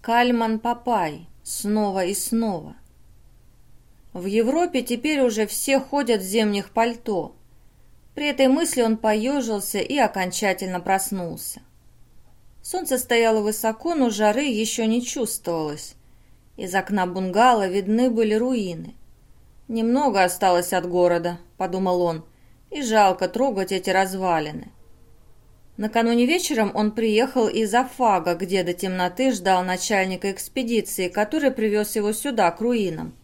Кальман Папай. Снова и снова. В Европе теперь уже все ходят в зимних пальто. При этой мысли он поежился и окончательно проснулся. Солнце стояло высоко, но жары еще не чувствовалось. Из окна бунгало видны были руины. «Немного осталось от города», — подумал он, — «и жалко трогать эти развалины». Накануне вечером он приехал из Афага, где до темноты ждал начальника экспедиции, который привез его сюда, к руинам.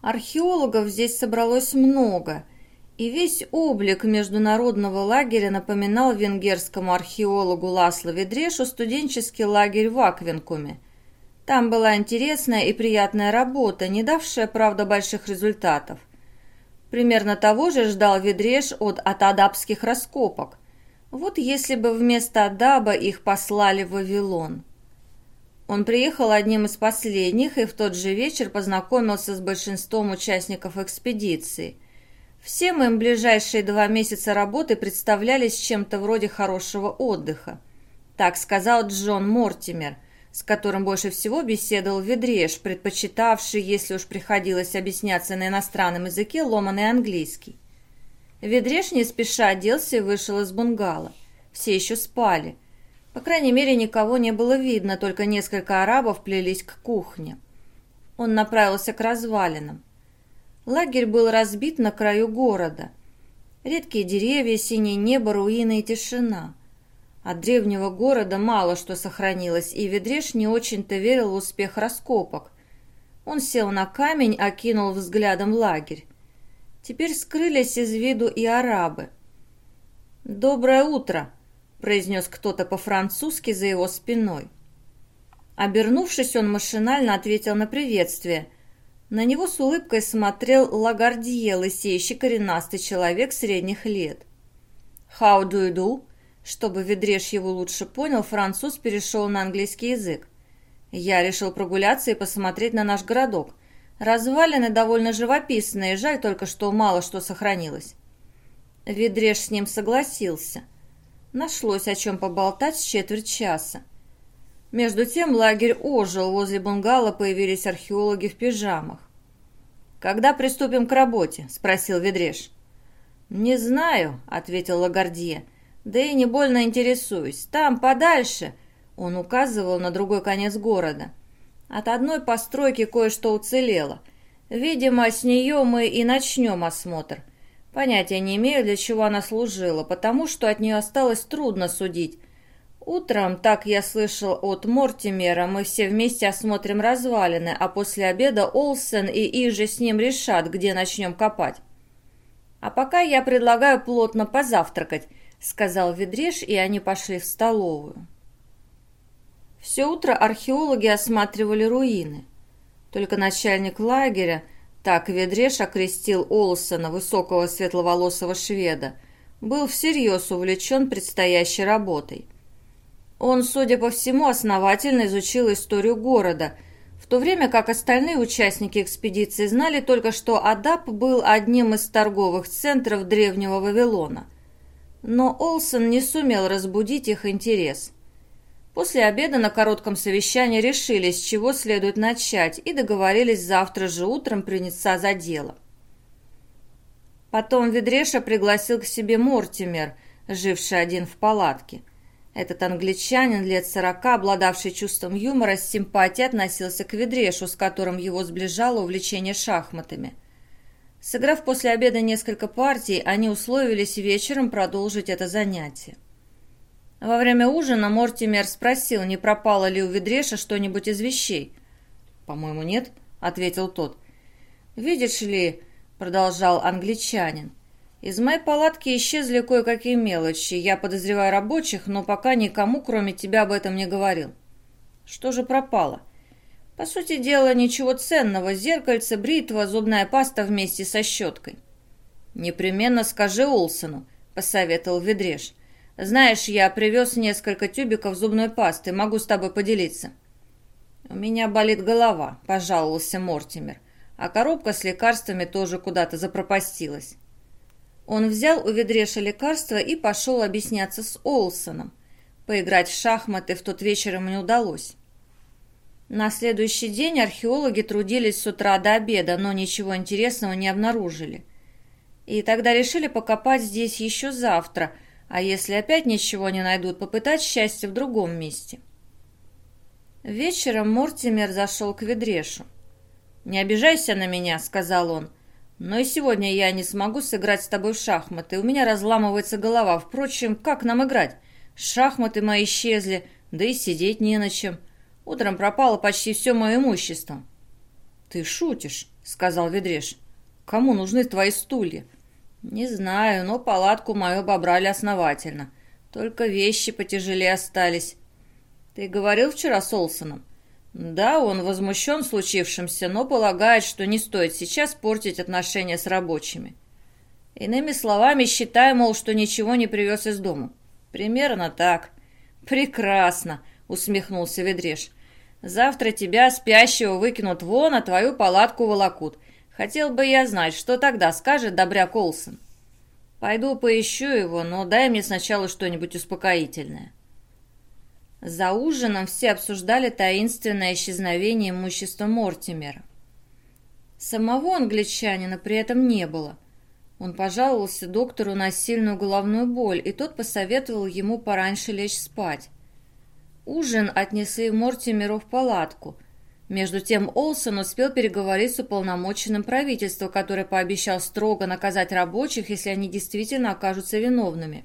Археологов здесь собралось много — и весь облик международного лагеря напоминал венгерскому археологу Ласло Ведрешу студенческий лагерь в Аквинкуме. Там была интересная и приятная работа, не давшая, правда, больших результатов. Примерно того же ждал Ведреш от атадабских раскопок. Вот если бы вместо Адаба их послали в Вавилон. Он приехал одним из последних и в тот же вечер познакомился с большинством участников экспедиции – Всем им ближайшие два месяца работы представлялись чем-то вроде хорошего отдыха. Так сказал Джон Мортимер, с которым больше всего беседовал Ведреш, предпочитавший, если уж приходилось объясняться на иностранном языке, ломаный английский. Ведреш не спеша оделся и вышел из бунгало. Все еще спали. По крайней мере, никого не было видно, только несколько арабов плелись к кухне. Он направился к развалинам. Лагерь был разбит на краю города. Редкие деревья, синее небо, руины и тишина. От древнего города мало что сохранилось, и Ведреш не очень-то верил в успех раскопок. Он сел на камень, окинул взглядом лагерь. Теперь скрылись из виду и арабы. «Доброе утро!» — произнес кто-то по-французски за его спиной. Обернувшись, он машинально ответил на приветствие — на него с улыбкой смотрел Лагардье, лысеющий коренастый человек средних лет. «How do you do?» Чтобы Ведреш его лучше понял, француз перешел на английский язык. Я решил прогуляться и посмотреть на наш городок. Развалины довольно живописные, жаль только, что мало что сохранилось. Ведреш с ним согласился. Нашлось о чем поболтать с четверть часа. Между тем лагерь ожил, возле бунгало появились археологи в пижамах. «Когда приступим к работе?» – спросил Ведреш. «Не знаю», – ответил Лагардье. «Да и не больно интересуюсь. Там, подальше», – он указывал на другой конец города. «От одной постройки кое-что уцелело. Видимо, с нее мы и начнем осмотр. Понятия не имею, для чего она служила, потому что от нее осталось трудно судить. Утром, так я слышал от Мортимера, мы все вместе осмотрим развалины, а после обеда Олсен и Иже с ним решат, где начнем копать. А пока я предлагаю плотно позавтракать, сказал Ведреш, и они пошли в столовую. Все утро археологи осматривали руины. Только начальник лагеря, так Ведреш окрестил Олсена, высокого светловолосого шведа, был всерьез увлечен предстоящей работой – он, судя по всему, основательно изучил историю города, в то время как остальные участники экспедиции знали только, что Адап был одним из торговых центров древнего Вавилона. Но Олсен не сумел разбудить их интерес. После обеда на коротком совещании решили, с чего следует начать, и договорились завтра же утром приняться за дело. Потом Ведреша пригласил к себе Мортимер, живший один в палатке. Этот англичанин лет сорока, обладавший чувством юмора, с симпатией относился к Ведрешу, с которым его сближало увлечение шахматами. Сыграв после обеда несколько партий, они условились вечером продолжить это занятие. Во время ужина Мортимер спросил, не пропало ли у Ведреша что-нибудь из вещей. «По-моему, нет», — ответил тот. «Видишь ли», — продолжал англичанин, из моей палатки исчезли кое-какие мелочи. Я подозреваю рабочих, но пока никому, кроме тебя, об этом не говорил. Что же пропало? По сути дела, ничего ценного. Зеркальце, бритва, зубная паста вместе со щеткой. Непременно скажи Олсону, посоветовал Ведреш. Знаешь, я привез несколько тюбиков зубной пасты. Могу с тобой поделиться. У меня болит голова, пожаловался Мортимер. А коробка с лекарствами тоже куда-то запропастилась. Он взял у Ведреша лекарство и пошел объясняться с Олсоном. Поиграть в шахматы в тот вечер ему не удалось. На следующий день археологи трудились с утра до обеда, но ничего интересного не обнаружили. И тогда решили покопать здесь еще завтра, а если опять ничего не найдут, попытать счастье в другом месте. Вечером Мортимер зашел к Ведрешу. «Не обижайся на меня», — сказал он. «Но и сегодня я не смогу сыграть с тобой в шахматы. У меня разламывается голова. Впрочем, как нам играть? Шахматы мои исчезли, да и сидеть не на чем. Утром пропало почти все мое имущество». «Ты шутишь», — сказал Ведреш. «Кому нужны твои стулья?» «Не знаю, но палатку мою обобрали основательно. Только вещи потяжелее остались». «Ты говорил вчера с Олсоном?» «Да, он возмущен случившимся, но полагает, что не стоит сейчас портить отношения с рабочими. Иными словами, считай, мол, что ничего не привез из дома». «Примерно так». «Прекрасно», — усмехнулся Ведреш. Завтра тебя, спящего, выкинут вон, а твою палатку волокут. Хотел бы я знать, что тогда скажет добряк Олсен. Пойду поищу его, но дай мне сначала что-нибудь успокоительное. За ужином все обсуждали таинственное исчезновение имущества Мортимера. Самого англичанина при этом не было. Он пожаловался доктору на сильную головную боль, и тот посоветовал ему пораньше лечь спать. Ужин отнесли Мортимеру в палатку. Между тем Олсон успел переговорить с уполномоченным правительства, который пообещал строго наказать рабочих, если они действительно окажутся виновными.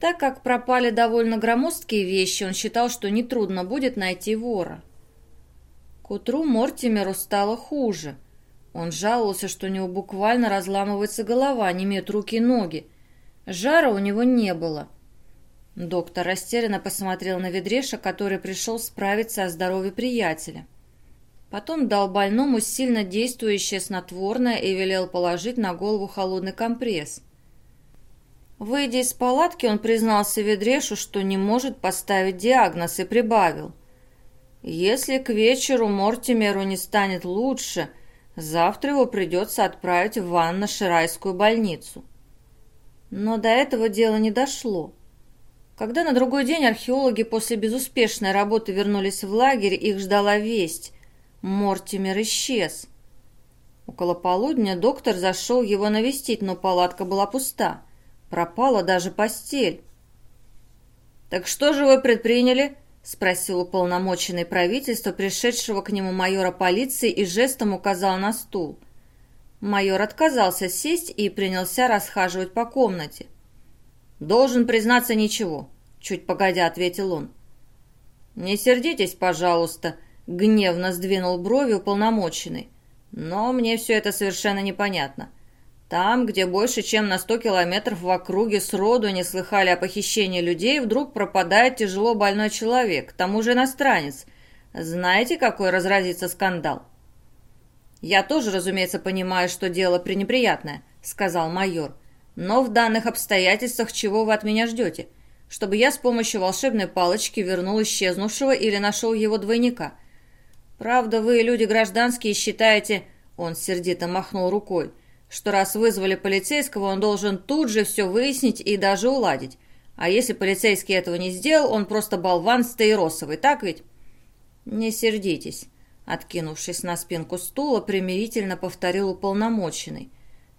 Так как пропали довольно громоздкие вещи, он считал, что нетрудно будет найти вора. К утру Мортимеру стало хуже. Он жаловался, что у него буквально разламывается голова, не имеют руки и ноги. Жара у него не было. Доктор растерянно посмотрел на Ведреша, который пришел справиться о здоровье приятеля. Потом дал больному сильно действующее снотворное и велел положить на голову холодный компресс. Выйдя из палатки, он признался Ведрешу, что не может поставить диагноз, и прибавил. «Если к вечеру Мортимеру не станет лучше, завтра его придется отправить в Ванно-Ширайскую больницу». Но до этого дела не дошло. Когда на другой день археологи после безуспешной работы вернулись в лагерь, их ждала весть. Мортимер исчез. Около полудня доктор зашел его навестить, но палатка была пуста. Пропала даже постель. «Так что же вы предприняли?» — спросил уполномоченный правительства, пришедшего к нему майора полиции и жестом указал на стул. Майор отказался сесть и принялся расхаживать по комнате. «Должен признаться, ничего», — чуть погодя ответил он. «Не сердитесь, пожалуйста», — гневно сдвинул брови уполномоченный. «Но мне все это совершенно непонятно. Там, где больше чем на сто километров в округе сроду не слыхали о похищении людей, вдруг пропадает тяжело больной человек, к тому же иностранец. Знаете, какой разразится скандал?» «Я тоже, разумеется, понимаю, что дело пренеприятное», — сказал майор. Но в данных обстоятельствах чего вы от меня ждете? Чтобы я с помощью волшебной палочки вернул исчезнувшего или нашел его двойника? Правда, вы, люди гражданские, считаете...» Он сердито махнул рукой что раз вызвали полицейского, он должен тут же все выяснить и даже уладить. А если полицейский этого не сделал, он просто болван стаиросовый, так ведь? Не сердитесь, откинувшись на спинку стула, примирительно повторил уполномоченный.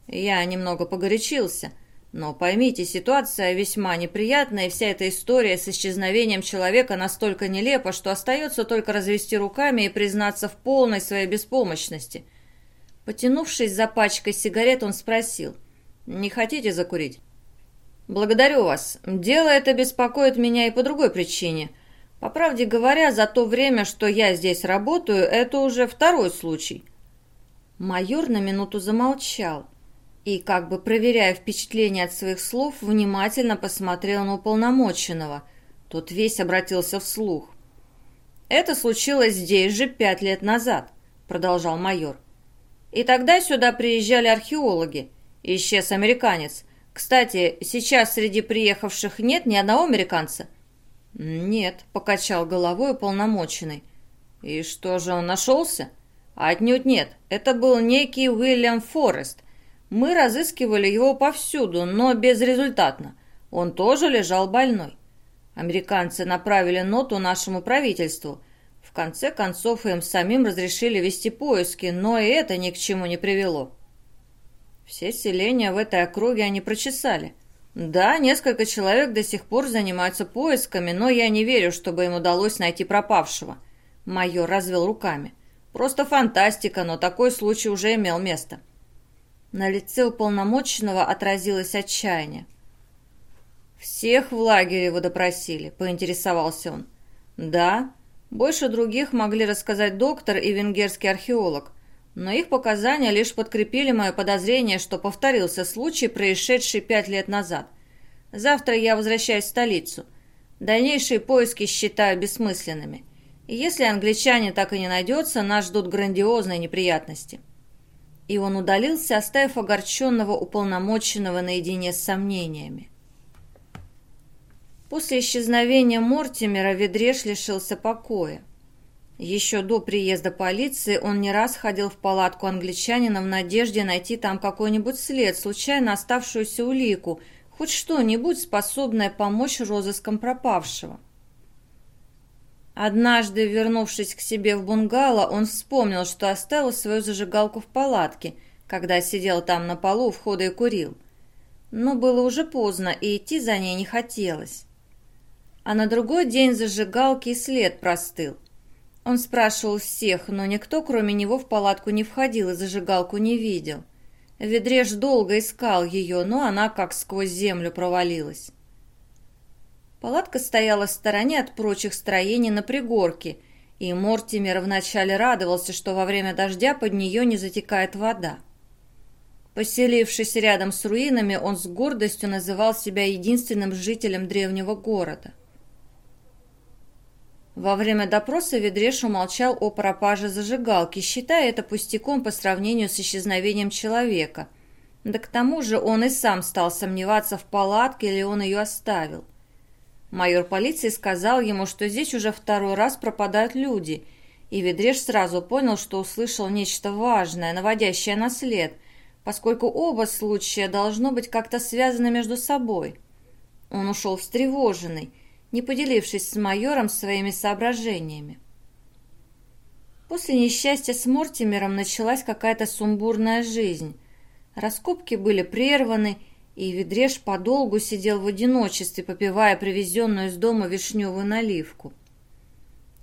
Я немного погорячился, но поймите, ситуация весьма неприятная, и вся эта история с исчезновением человека настолько нелепа, что остается только развести руками и признаться в полной своей беспомощности. Потянувшись за пачкой сигарет, он спросил, «Не хотите закурить?» «Благодарю вас. Дело это беспокоит меня и по другой причине. По правде говоря, за то время, что я здесь работаю, это уже второй случай». Майор на минуту замолчал и, как бы проверяя впечатление от своих слов, внимательно посмотрел на уполномоченного. Тот весь обратился вслух. «Это случилось здесь же пять лет назад», — продолжал майор. «И тогда сюда приезжали археологи. Исчез американец. Кстати, сейчас среди приехавших нет ни одного американца?» «Нет», — покачал головой уполномоченный. «И что же, он нашелся?» «Отнюдь нет. Это был некий Уильям Форест, мы разыскивали его повсюду, но безрезультатно. Он тоже лежал больной. Американцы направили ноту нашему правительству, в конце концов, им самим разрешили вести поиски, но и это ни к чему не привело. Все селения в этой округе они прочесали. Да, несколько человек до сих пор занимаются поисками, но я не верю, чтобы им удалось найти пропавшего. Майор развел руками. Просто фантастика, но такой случай уже имел место. На лице уполномоченного отразилось отчаяние. «Всех в лагере вы допросили», — поинтересовался он. «Да, больше других могли рассказать доктор и венгерский археолог, но их показания лишь подкрепили мое подозрение, что повторился случай, происшедший пять лет назад. Завтра я возвращаюсь в столицу. Дальнейшие поиски считаю бессмысленными. И если англичане так и не найдется, нас ждут грандиозные неприятности». И он удалился, оставив огорченного уполномоченного наедине с сомнениями. После исчезновения Мортимера Ведреш лишился покоя. Еще до приезда полиции он не раз ходил в палатку англичанина в надежде найти там какой-нибудь след, случайно оставшуюся улику, хоть что-нибудь, способное помочь розыскам пропавшего. Однажды, вернувшись к себе в бунгало, он вспомнил, что оставил свою зажигалку в палатке, когда сидел там на полу у входа и курил. Но было уже поздно, и идти за ней не хотелось а на другой день зажигалки и след простыл. Он спрашивал всех, но никто, кроме него, в палатку не входил и зажигалку не видел. Ведреж долго искал ее, но она как сквозь землю провалилась. Палатка стояла в стороне от прочих строений на пригорке, и Мортимер вначале радовался, что во время дождя под нее не затекает вода. Поселившись рядом с руинами, он с гордостью называл себя единственным жителем древнего города – во время допроса Ведреш умолчал о пропаже зажигалки, считая это пустяком по сравнению с исчезновением человека. Да к тому же он и сам стал сомневаться, в палатке ли он ее оставил. Майор полиции сказал ему, что здесь уже второй раз пропадают люди, и Ведреш сразу понял, что услышал нечто важное, наводящее на след, поскольку оба случая должно быть как-то связаны между собой. Он ушел встревоженный – не поделившись с майором своими соображениями. После несчастья с Мортимером началась какая-то сумбурная жизнь. Раскопки были прерваны, и Ведреш подолгу сидел в одиночестве, попивая привезенную из дома вишневую наливку.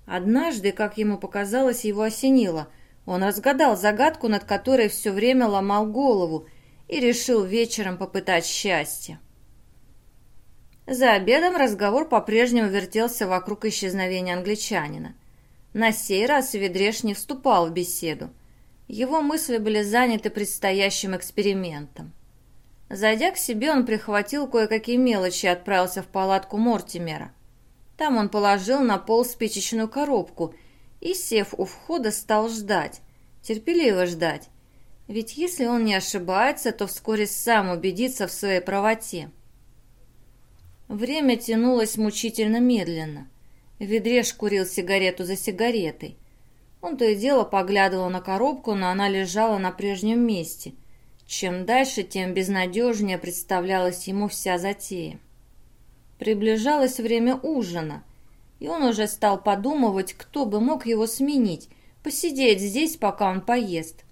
Однажды, как ему показалось, его осенило. Он разгадал загадку, над которой все время ломал голову, и решил вечером попытать счастье. За обедом разговор по-прежнему вертелся вокруг исчезновения англичанина. На сей раз Ведреш не вступал в беседу. Его мысли были заняты предстоящим экспериментом. Зайдя к себе, он прихватил кое-какие мелочи и отправился в палатку Мортимера. Там он положил на пол спичечную коробку и, сев у входа, стал ждать, терпеливо ждать. Ведь если он не ошибается, то вскоре сам убедится в своей правоте. Время тянулось мучительно медленно. Ведреш курил сигарету за сигаретой. Он то и дело поглядывал на коробку, но она лежала на прежнем месте. Чем дальше, тем безнадежнее представлялась ему вся затея. Приближалось время ужина, и он уже стал подумывать, кто бы мог его сменить, посидеть здесь, пока он поест.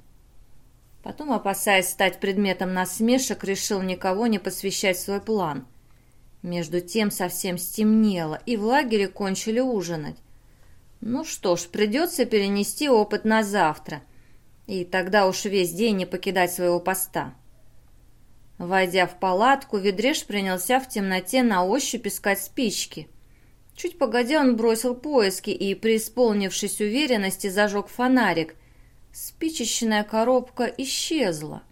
Потом, опасаясь стать предметом насмешек, решил никого не посвящать свой план – между тем совсем стемнело, и в лагере кончили ужинать. Ну что ж, придется перенести опыт на завтра, и тогда уж весь день не покидать своего поста. Войдя в палатку, Ведреш принялся в темноте на ощупь искать спички. Чуть погодя он бросил поиски и, преисполнившись уверенности, зажег фонарик. Спичечная коробка исчезла.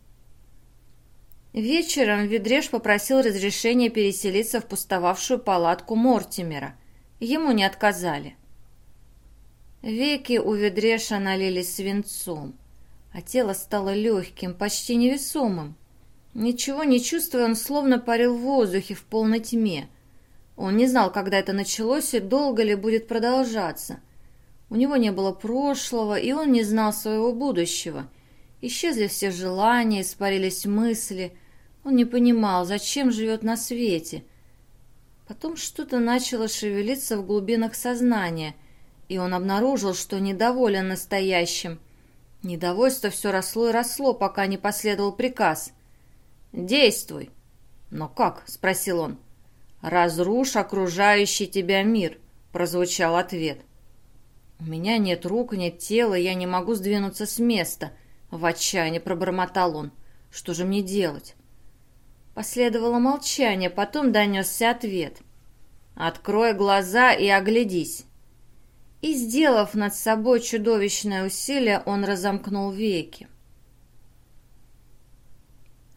Вечером Ведреш попросил разрешения переселиться в пустовавшую палатку Мортимера. Ему не отказали. Веки у Ведреша налились свинцом, а тело стало легким, почти невесомым. Ничего не чувствуя, он словно парил в воздухе в полной тьме. Он не знал, когда это началось и долго ли будет продолжаться. У него не было прошлого, и он не знал своего будущего. Исчезли все желания, испарились мысли – он не понимал, зачем живет на свете. Потом что-то начало шевелиться в глубинах сознания, и он обнаружил, что недоволен настоящим. Недовольство все росло и росло, пока не последовал приказ. «Действуй!» «Но как?» — спросил он. «Разрушь окружающий тебя мир», — прозвучал ответ. «У меня нет рук, нет тела, я не могу сдвинуться с места», — в отчаянии пробормотал он. «Что же мне делать?» Последовало молчание, потом донесся ответ. «Открой глаза и оглядись». И, сделав над собой чудовищное усилие, он разомкнул веки.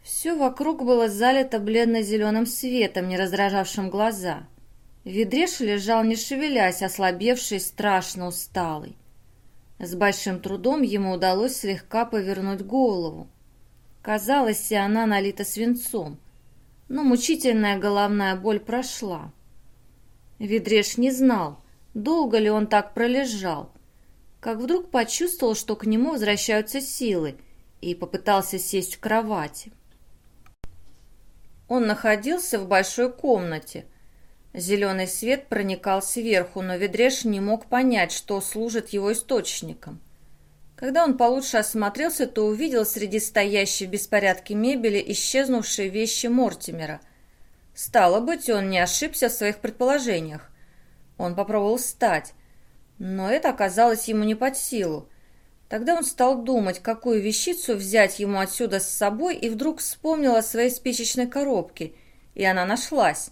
Все вокруг было залито бледно-зеленым светом, не раздражавшим глаза. Ведреш лежал, не шевелясь, ослабевший, страшно усталый. С большим трудом ему удалось слегка повернуть голову. Казалось, и она налита свинцом, но мучительная головная боль прошла. Ведреш не знал, долго ли он так пролежал, как вдруг почувствовал, что к нему возвращаются силы, и попытался сесть в кровати. Он находился в большой комнате. Зеленый свет проникал сверху, но Ведреш не мог понять, что служит его источником. Когда он получше осмотрелся, то увидел среди стоящей в беспорядке мебели исчезнувшие вещи Мортимера. Стало быть, он не ошибся в своих предположениях. Он попробовал встать, но это оказалось ему не под силу. Тогда он стал думать, какую вещицу взять ему отсюда с собой, и вдруг вспомнил о своей спичечной коробке, и она нашлась.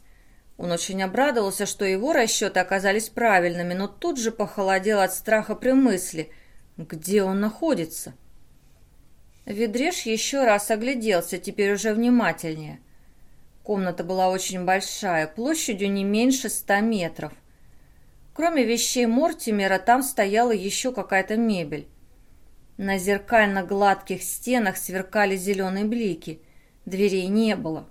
Он очень обрадовался, что его расчеты оказались правильными, но тут же похолодел от страха при мысли, где он находится. Ведреш еще раз огляделся, теперь уже внимательнее. Комната была очень большая, площадью не меньше ста метров. Кроме вещей Мортимера, там стояла еще какая-то мебель. На зеркально-гладких стенах сверкали зеленые блики. Дверей не было.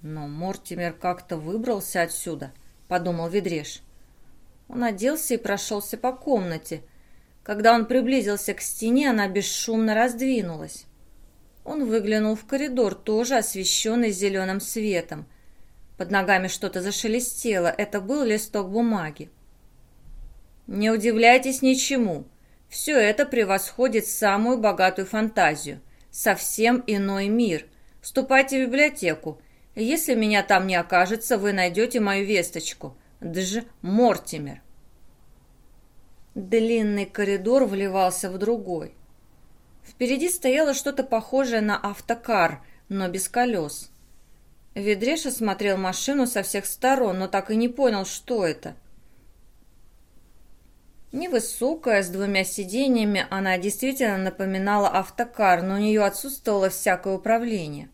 «Но Мортимер как-то выбрался отсюда», — подумал Ведреш. Он оделся и прошелся по комнате. Когда он приблизился к стене, она бесшумно раздвинулась. Он выглянул в коридор, тоже освещенный зеленым светом. Под ногами что-то зашелестело. Это был листок бумаги. «Не удивляйтесь ничему», все это превосходит самую богатую фантазию. Совсем иной мир. Ступайте в библиотеку. Если меня там не окажется, вы найдете мою весточку. Дж. Мортимер. Длинный коридор вливался в другой. Впереди стояло что-то похожее на автокар, но без колес. Ведреш осмотрел машину со всех сторон, но так и не понял, что это. Невысокая, с двумя сиденьями, она действительно напоминала автокар, но у нее отсутствовало всякое управление.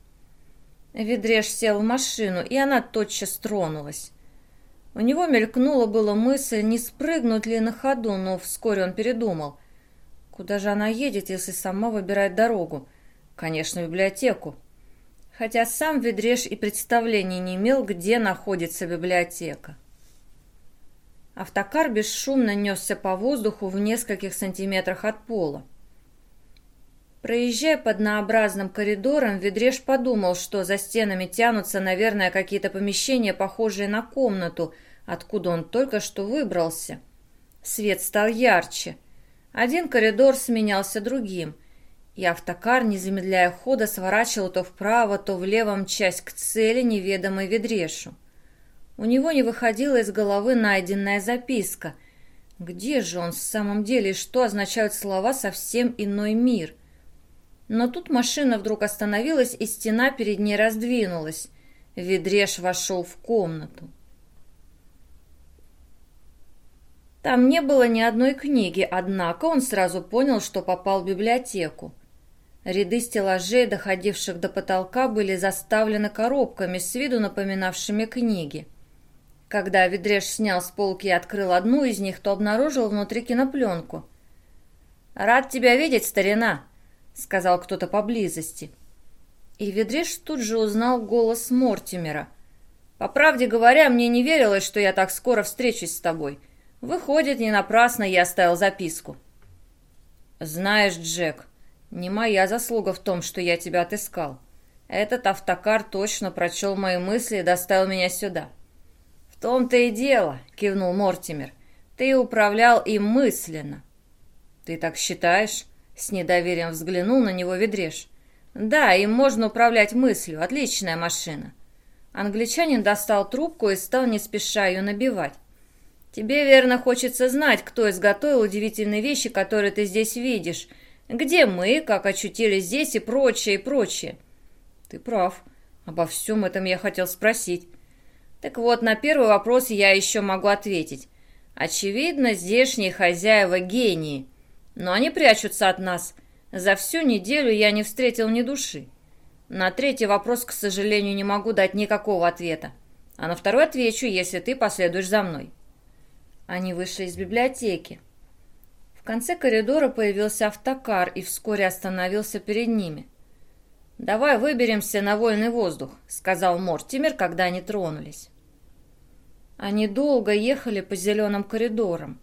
Ведреш сел в машину, и она тотчас тронулась. У него мелькнула была мысль, не спрыгнуть ли на ходу, но вскоре он передумал. Куда же она едет, если сама выбирает дорогу? Конечно, в библиотеку. Хотя сам Ведреш и представления не имел, где находится библиотека. Автокар бесшумно несся по воздуху в нескольких сантиметрах от пола. Проезжая под однообразным коридором, Ведреш подумал, что за стенами тянутся, наверное, какие-то помещения, похожие на комнату, откуда он только что выбрался. Свет стал ярче. Один коридор сменялся другим, и автокар, не замедляя хода, сворачивал то вправо, то влево, часть к цели, неведомой Ведрешу. У него не выходила из головы найденная записка. Где же он в самом деле и что означают слова «совсем иной мир»? Но тут машина вдруг остановилась, и стена перед ней раздвинулась. Ведреш вошел в комнату. Там не было ни одной книги, однако он сразу понял, что попал в библиотеку. Ряды стеллажей, доходивших до потолка, были заставлены коробками, с виду напоминавшими книги. Когда Ведреш снял с полки и открыл одну из них, то обнаружил внутри кинопленку. «Рад тебя видеть, старина!» — сказал кто-то поблизости. И Ведреш тут же узнал голос Мортимера. «По правде говоря, мне не верилось, что я так скоро встречусь с тобой. Выходит, не напрасно я оставил записку». «Знаешь, Джек, не моя заслуга в том, что я тебя отыскал. Этот автокар точно прочел мои мысли и доставил меня сюда». «В том-то и дело», — кивнул Мортимер. Ты управлял им мысленно. Ты так считаешь? С недоверием взглянул на него Ведреш. Да, им можно управлять мыслью. Отличная машина. Англичанин достал трубку и стал не спеша ее набивать. Тебе, верно, хочется знать, кто изготовил удивительные вещи, которые ты здесь видишь. Где мы, как очутились здесь и прочее, и прочее. Ты прав. Обо всем этом я хотел спросить. Так вот, на первый вопрос я еще могу ответить. Очевидно, здешние хозяева гении. Но они прячутся от нас. За всю неделю я не встретил ни души. На третий вопрос, к сожалению, не могу дать никакого ответа. А на второй отвечу, если ты последуешь за мной. Они вышли из библиотеки. Конце коридора появился автокар и вскоре остановился перед ними. «Давай выберемся на вольный воздух», — сказал Мортимер, когда они тронулись. Они долго ехали по зеленым коридорам.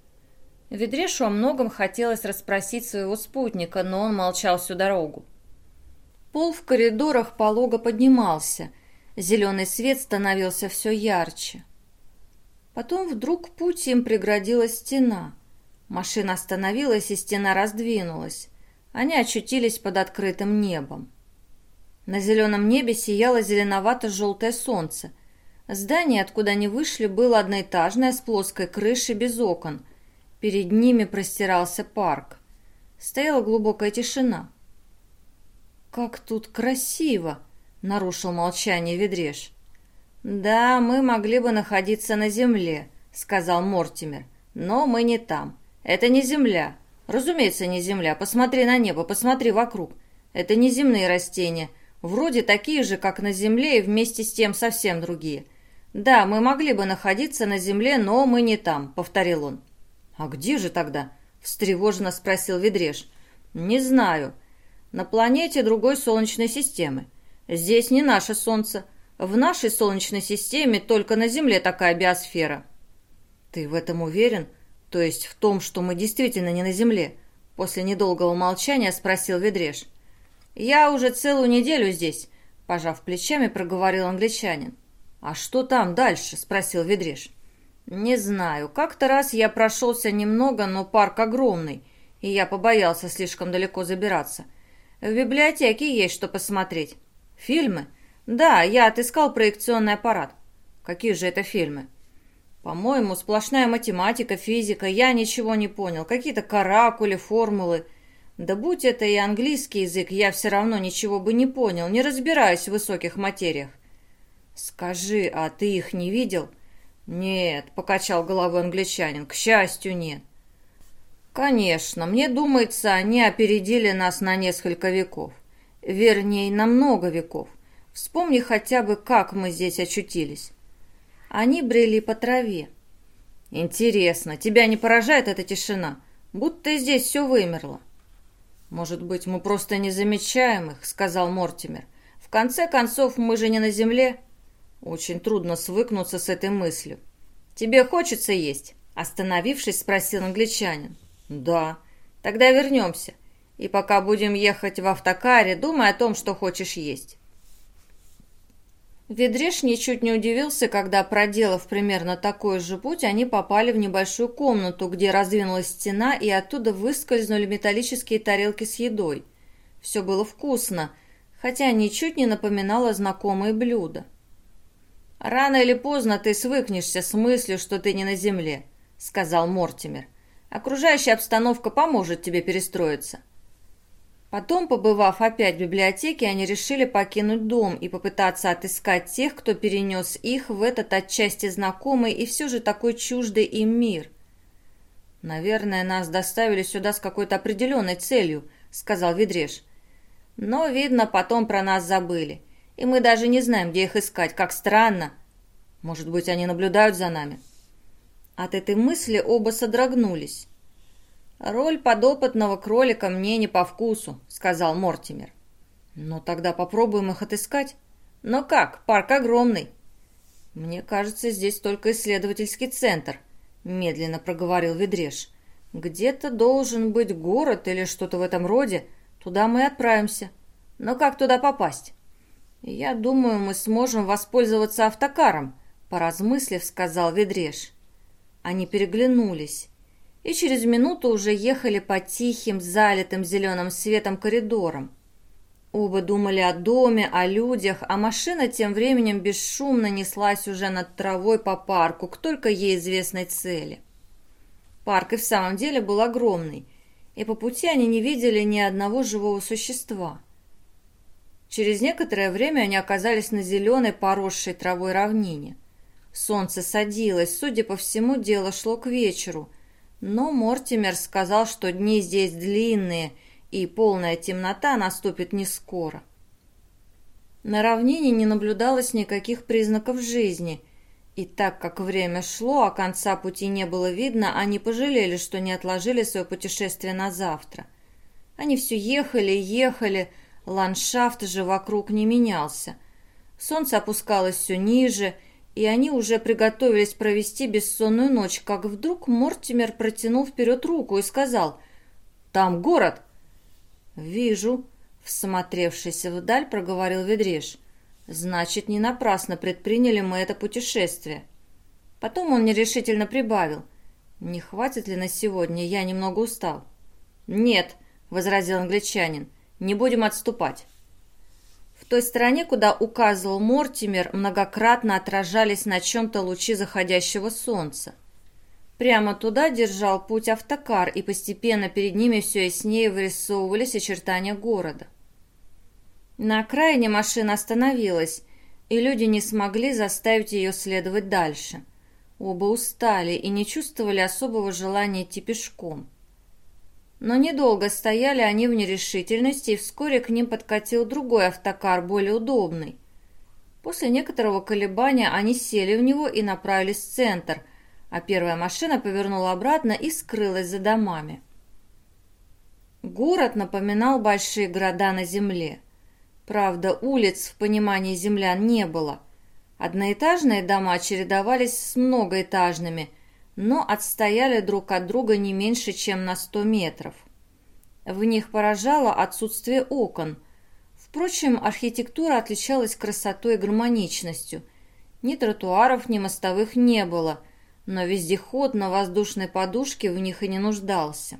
Ведрешу о многом хотелось расспросить своего спутника, но он молчал всю дорогу. Пол в коридорах полого поднимался, зеленый свет становился все ярче. Потом вдруг путь им преградила стена. Машина остановилась, и стена раздвинулась. Они очутились под открытым небом. На зеленом небе сияло зеленовато-желтое солнце. Здание, откуда они вышли, было одноэтажное, с плоской крышей, без окон. Перед ними простирался парк. Стояла глубокая тишина. «Как тут красиво!» — нарушил молчание Ведреш. «Да, мы могли бы находиться на земле», — сказал Мортимер. «Но мы не там. Это не земля. Разумеется, не земля. Посмотри на небо, посмотри вокруг. Это не земные растения. Вроде такие же, как на земле, и вместе с тем совсем другие. Да, мы могли бы находиться на земле, но мы не там», — повторил он. «А где же тогда?» — встревоженно спросил Ведреш. «Не знаю. На планете другой Солнечной системы. Здесь не наше Солнце». В нашей Солнечной системе только на Земле такая биосфера. Ты в этом уверен? То есть в том, что мы действительно не на Земле? После недолгого молчания спросил Ведреш. Я уже целую неделю здесь, пожав плечами, проговорил англичанин. А что там дальше? Спросил Ведреш. Не знаю. Как-то раз я прошелся немного, но парк огромный, и я побоялся слишком далеко забираться. В библиотеке есть что посмотреть. Фильмы? «Да, я отыскал проекционный аппарат». «Какие же это фильмы?» «По-моему, сплошная математика, физика. Я ничего не понял. Какие-то каракули, формулы. Да будь это и английский язык, я все равно ничего бы не понял, не разбираюсь в высоких материях». «Скажи, а ты их не видел?» «Нет», — покачал головой англичанин, — «к счастью, нет». «Конечно, мне думается, они опередили нас на несколько веков. Вернее, на много веков. Вспомни хотя бы, как мы здесь очутились. Они брели по траве. Интересно, тебя не поражает эта тишина? Будто здесь все вымерло. Может быть, мы просто не замечаем их, сказал Мортимер. В конце концов, мы же не на земле. Очень трудно свыкнуться с этой мыслью. Тебе хочется есть? Остановившись, спросил англичанин. Да. Тогда вернемся. И пока будем ехать в автокаре, думай о том, что хочешь есть. Ведреш ничуть не удивился, когда, проделав примерно такой же путь, они попали в небольшую комнату, где раздвинулась стена, и оттуда выскользнули металлические тарелки с едой. Все было вкусно, хотя ничуть не напоминало знакомые блюда. «Рано или поздно ты свыкнешься с мыслью, что ты не на земле», — сказал Мортимер. «Окружающая обстановка поможет тебе перестроиться». Потом, побывав опять в библиотеке, они решили покинуть дом и попытаться отыскать тех, кто перенес их в этот отчасти знакомый и все же такой чуждый им мир. «Наверное, нас доставили сюда с какой-то определенной целью», — сказал Ведреш. «Но, видно, потом про нас забыли, и мы даже не знаем, где их искать, как странно. Может быть, они наблюдают за нами?» От этой мысли оба содрогнулись. «Роль подопытного кролика мне не по вкусу», — сказал Мортимер. «Ну, тогда попробуем их отыскать». «Но как? Парк огромный». «Мне кажется, здесь только исследовательский центр», — медленно проговорил Ведреш. «Где-то должен быть город или что-то в этом роде. Туда мы и отправимся. Но как туда попасть?» «Я думаю, мы сможем воспользоваться автокаром», — поразмыслив, сказал Ведреш. Они переглянулись и через минуту уже ехали по тихим, залитым зеленым светом коридорам. Оба думали о доме, о людях, а машина тем временем бесшумно неслась уже над травой по парку к только ей известной цели. Парк и в самом деле был огромный, и по пути они не видели ни одного живого существа. Через некоторое время они оказались на зеленой, поросшей травой равнине. Солнце садилось, судя по всему, дело шло к вечеру, но Мортимер сказал, что дни здесь длинные, и полная темнота наступит не скоро. На равнине не наблюдалось никаких признаков жизни, и так как время шло, а конца пути не было видно, они пожалели, что не отложили свое путешествие на завтра. Они все ехали и ехали, ландшафт же вокруг не менялся. Солнце опускалось все ниже, и они уже приготовились провести бессонную ночь, как вдруг Мортимер протянул вперед руку и сказал «Там город!» «Вижу», — всмотревшись вдаль, проговорил Ведреш. «Значит, не напрасно предприняли мы это путешествие». Потом он нерешительно прибавил. «Не хватит ли на сегодня? Я немного устал». «Нет», — возразил англичанин, — «не будем отступать». Той стороне, куда указывал Мортимер, многократно отражались на чем-то лучи заходящего солнца. Прямо туда держал путь автокар, и постепенно перед ними все яснее вырисовывались очертания города. На окраине машина остановилась, и люди не смогли заставить ее следовать дальше. Оба устали и не чувствовали особого желания идти пешком. Но недолго стояли они в нерешительности, и вскоре к ним подкатил другой автокар, более удобный. После некоторого колебания они сели в него и направились в центр, а первая машина повернула обратно и скрылась за домами. Город напоминал большие города на земле. Правда, улиц в понимании землян не было. Одноэтажные дома чередовались с многоэтажными, но отстояли друг от друга не меньше, чем на сто метров. В них поражало отсутствие окон. Впрочем, архитектура отличалась красотой и гармоничностью. Ни тротуаров, ни мостовых не было, но вездеход на воздушной подушке в них и не нуждался.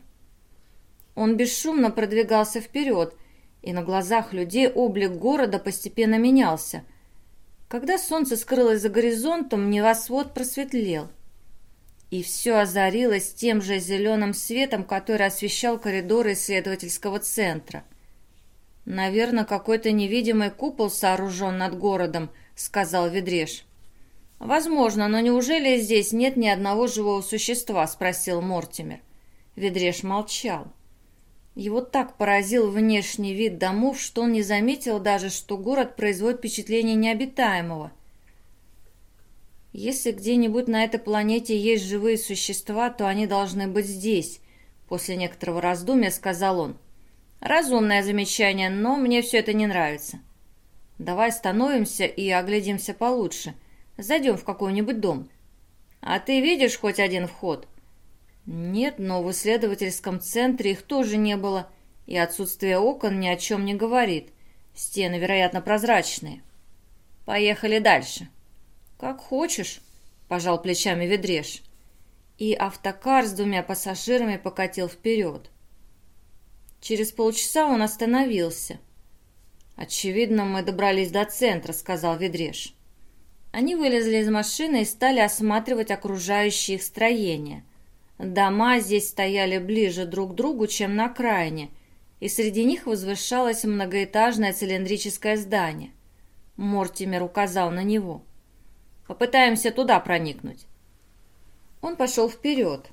Он бесшумно продвигался вперед, и на глазах людей облик города постепенно менялся. Когда солнце скрылось за горизонтом, небосвод просветлел и все озарилось тем же зеленым светом, который освещал коридоры исследовательского центра. «Наверное, какой-то невидимый купол сооружен над городом», — сказал Ведреш. «Возможно, но неужели здесь нет ни одного живого существа?» — спросил Мортимер. Ведреш молчал. Его так поразил внешний вид домов, что он не заметил даже, что город производит впечатление необитаемого. Если где-нибудь на этой планете есть живые существа, то они должны быть здесь, после некоторого раздумья сказал он. Разумное замечание, но мне все это не нравится. Давай остановимся и оглядимся получше. Зайдем в какой-нибудь дом. А ты видишь хоть один вход? Нет, но в исследовательском центре их тоже не было, и отсутствие окон ни о чем не говорит. Стены, вероятно, прозрачные. Поехали дальше. «Как хочешь», — пожал плечами Ведреш. И автокар с двумя пассажирами покатил вперед. Через полчаса он остановился. «Очевидно, мы добрались до центра», — сказал Ведреш. Они вылезли из машины и стали осматривать окружающие их строения. Дома здесь стояли ближе друг к другу, чем на окраине, и среди них возвышалось многоэтажное цилиндрическое здание. Мортимер указал на него. Попытаемся туда проникнуть». Он пошел вперед.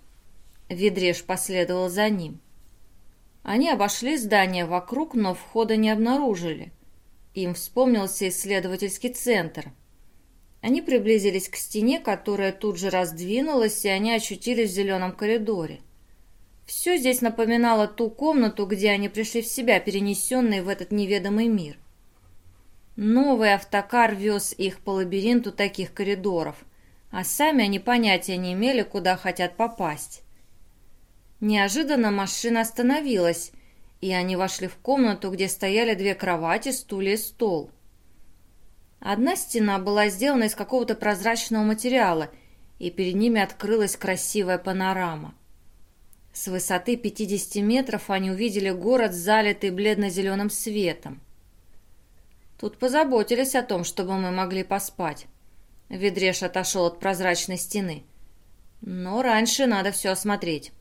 Ведреш последовал за ним. Они обошли здание вокруг, но входа не обнаружили. Им вспомнился исследовательский центр. Они приблизились к стене, которая тут же раздвинулась, и они очутились в зеленом коридоре. Все здесь напоминало ту комнату, где они пришли в себя, перенесенные в этот неведомый мир. Новый автокар вез их по лабиринту таких коридоров, а сами они понятия не имели, куда хотят попасть. Неожиданно машина остановилась, и они вошли в комнату, где стояли две кровати, стулья и стол. Одна стена была сделана из какого-то прозрачного материала, и перед ними открылась красивая панорама. С высоты 50 метров они увидели город, залитый бледно-зеленым светом. Тут позаботились о том, чтобы мы могли поспать. Ведреш отошел от прозрачной стены. Но раньше надо все осмотреть.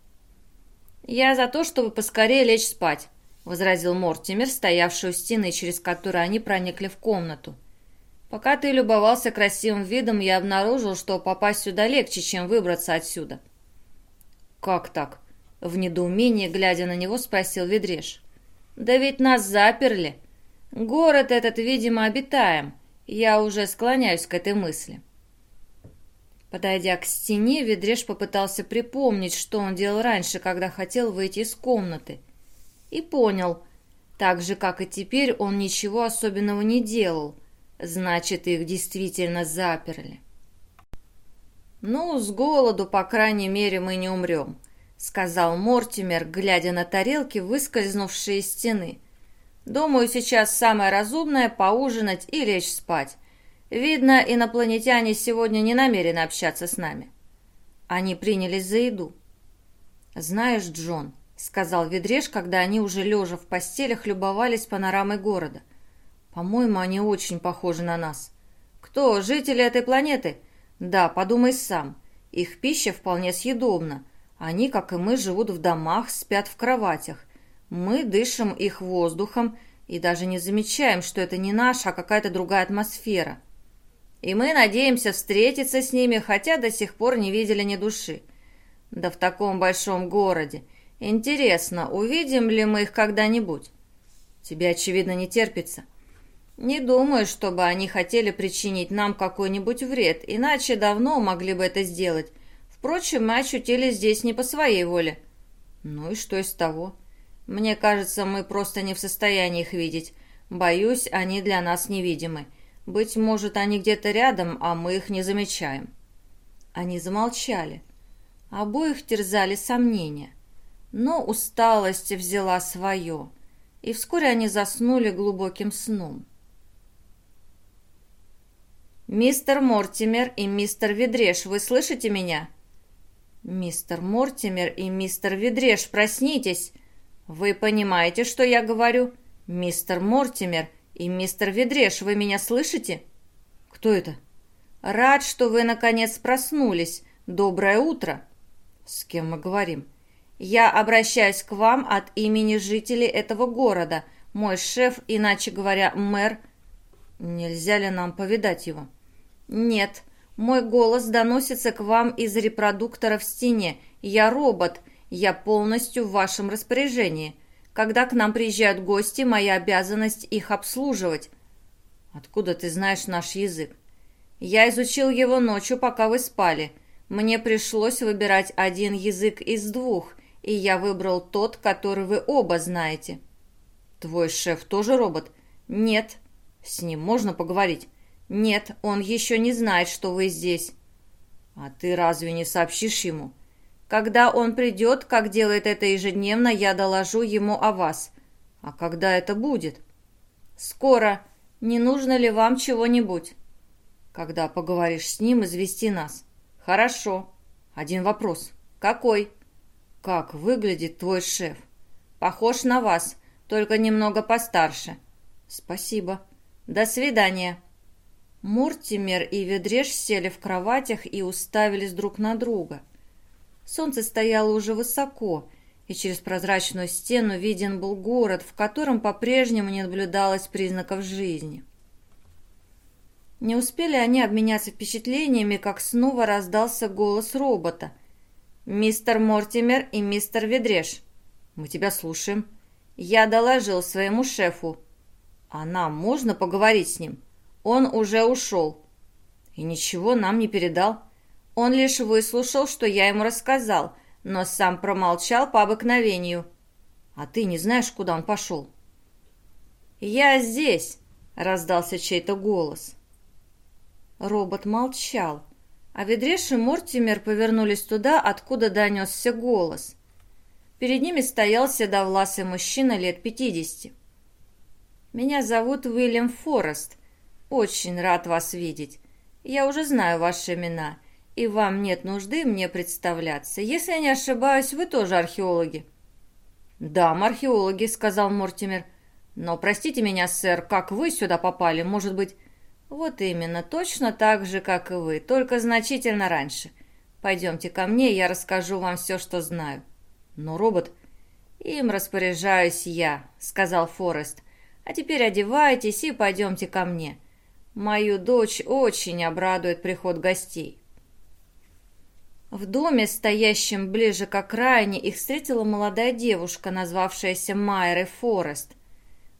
«Я за то, чтобы поскорее лечь спать», — возразил Мортимер, стоявший у стены, через которую они проникли в комнату. «Пока ты любовался красивым видом, я обнаружил, что попасть сюда легче, чем выбраться отсюда». «Как так?» — в недоумении, глядя на него, спросил Ведреш. «Да ведь нас заперли. Город этот, видимо, обитаем. Я уже склоняюсь к этой мысли». Подойдя к стене, Ведреш попытался припомнить, что он делал раньше, когда хотел выйти из комнаты. И понял, так же, как и теперь, он ничего особенного не делал. Значит, их действительно заперли. «Ну, с голоду, по крайней мере, мы не умрем», — сказал Мортимер, глядя на тарелки, выскользнувшие из стены. «Думаю, сейчас самое разумное — поужинать и лечь спать. Видно, инопланетяне сегодня не намерены общаться с нами. Они принялись за еду. «Знаешь, Джон», — сказал Ведреш, когда они уже лежа в постелях любовались панорамой города, «по-моему, они очень похожи на нас». «Кто? Жители этой планеты?» «Да, подумай сам. Их пища вполне съедобна. Они, как и мы, живут в домах, спят в кроватях. Мы дышим их воздухом и даже не замечаем, что это не наша, а какая-то другая атмосфера» и мы надеемся встретиться с ними, хотя до сих пор не видели ни души. Да в таком большом городе. Интересно, увидим ли мы их когда-нибудь? Тебе, очевидно, не терпится. Не думаю, чтобы они хотели причинить нам какой-нибудь вред, иначе давно могли бы это сделать. Впрочем, мы очутились здесь не по своей воле. Ну и что из того? Мне кажется, мы просто не в состоянии их видеть. Боюсь, они для нас невидимы. Быть может, они где-то рядом, а мы их не замечаем». Они замолчали. Обоих терзали сомнения. Но усталость взяла свое, и вскоре они заснули глубоким сном. «Мистер Мортимер и мистер Ведреш, вы слышите меня?» «Мистер Мортимер и мистер Ведреш, проснитесь! Вы понимаете, что я говорю? Мистер Мортимер «И мистер Ведреш, вы меня слышите?» «Кто это?» «Рад, что вы, наконец, проснулись. Доброе утро!» «С кем мы говорим?» «Я обращаюсь к вам от имени жителей этого города. Мой шеф, иначе говоря, мэр...» «Нельзя ли нам повидать его?» «Нет. Мой голос доносится к вам из репродуктора в стене. Я робот. Я полностью в вашем распоряжении. Когда к нам приезжают гости, моя обязанность их обслуживать. Откуда ты знаешь наш язык? Я изучил его ночью, пока вы спали. Мне пришлось выбирать один язык из двух, и я выбрал тот, который вы оба знаете. Твой шеф тоже робот? Нет. С ним можно поговорить? Нет, он еще не знает, что вы здесь. А ты разве не сообщишь ему? Когда он придет, как делает это ежедневно, я доложу ему о вас. А когда это будет? Скоро. Не нужно ли вам чего-нибудь? Когда поговоришь с ним, извести нас. Хорошо. Один вопрос. Какой? Как выглядит твой шеф? Похож на вас, только немного постарше. Спасибо. До свидания. Муртимер и Ведреш сели в кроватях и уставились друг на друга. — Солнце стояло уже высоко, и через прозрачную стену виден был город, в котором по-прежнему не наблюдалось признаков жизни. Не успели они обменяться впечатлениями, как снова раздался голос робота. «Мистер Мортимер и мистер Ведреш, мы тебя слушаем. Я доложил своему шефу. А нам можно поговорить с ним? Он уже ушел. И ничего нам не передал. Он лишь выслушал, что я ему рассказал, но сам промолчал по обыкновению. А ты не знаешь, куда он пошел?» «Я здесь!» — раздался чей-то голос. Робот молчал, а Ведреш и Мортимер повернулись туда, откуда донесся голос. Перед ними стоял седовласый мужчина лет пятидесяти. «Меня зовут Уильям Форест. Очень рад вас видеть. Я уже знаю ваши имена. И вам нет нужды мне представляться. Если я не ошибаюсь, вы тоже археологи». «Да, археологи», — сказал Мортимер. «Но простите меня, сэр, как вы сюда попали? Может быть...» «Вот именно, точно так же, как и вы, только значительно раньше. Пойдемте ко мне, я расскажу вам все, что знаю». «Но робот...» «Им распоряжаюсь я», — сказал Форест. «А теперь одевайтесь и пойдемте ко мне. Мою дочь очень обрадует приход гостей». В доме, стоящем ближе к окраине, их встретила молодая девушка, назвавшаяся Майрой Форест.